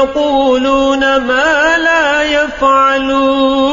يقولون ما لا يفعلون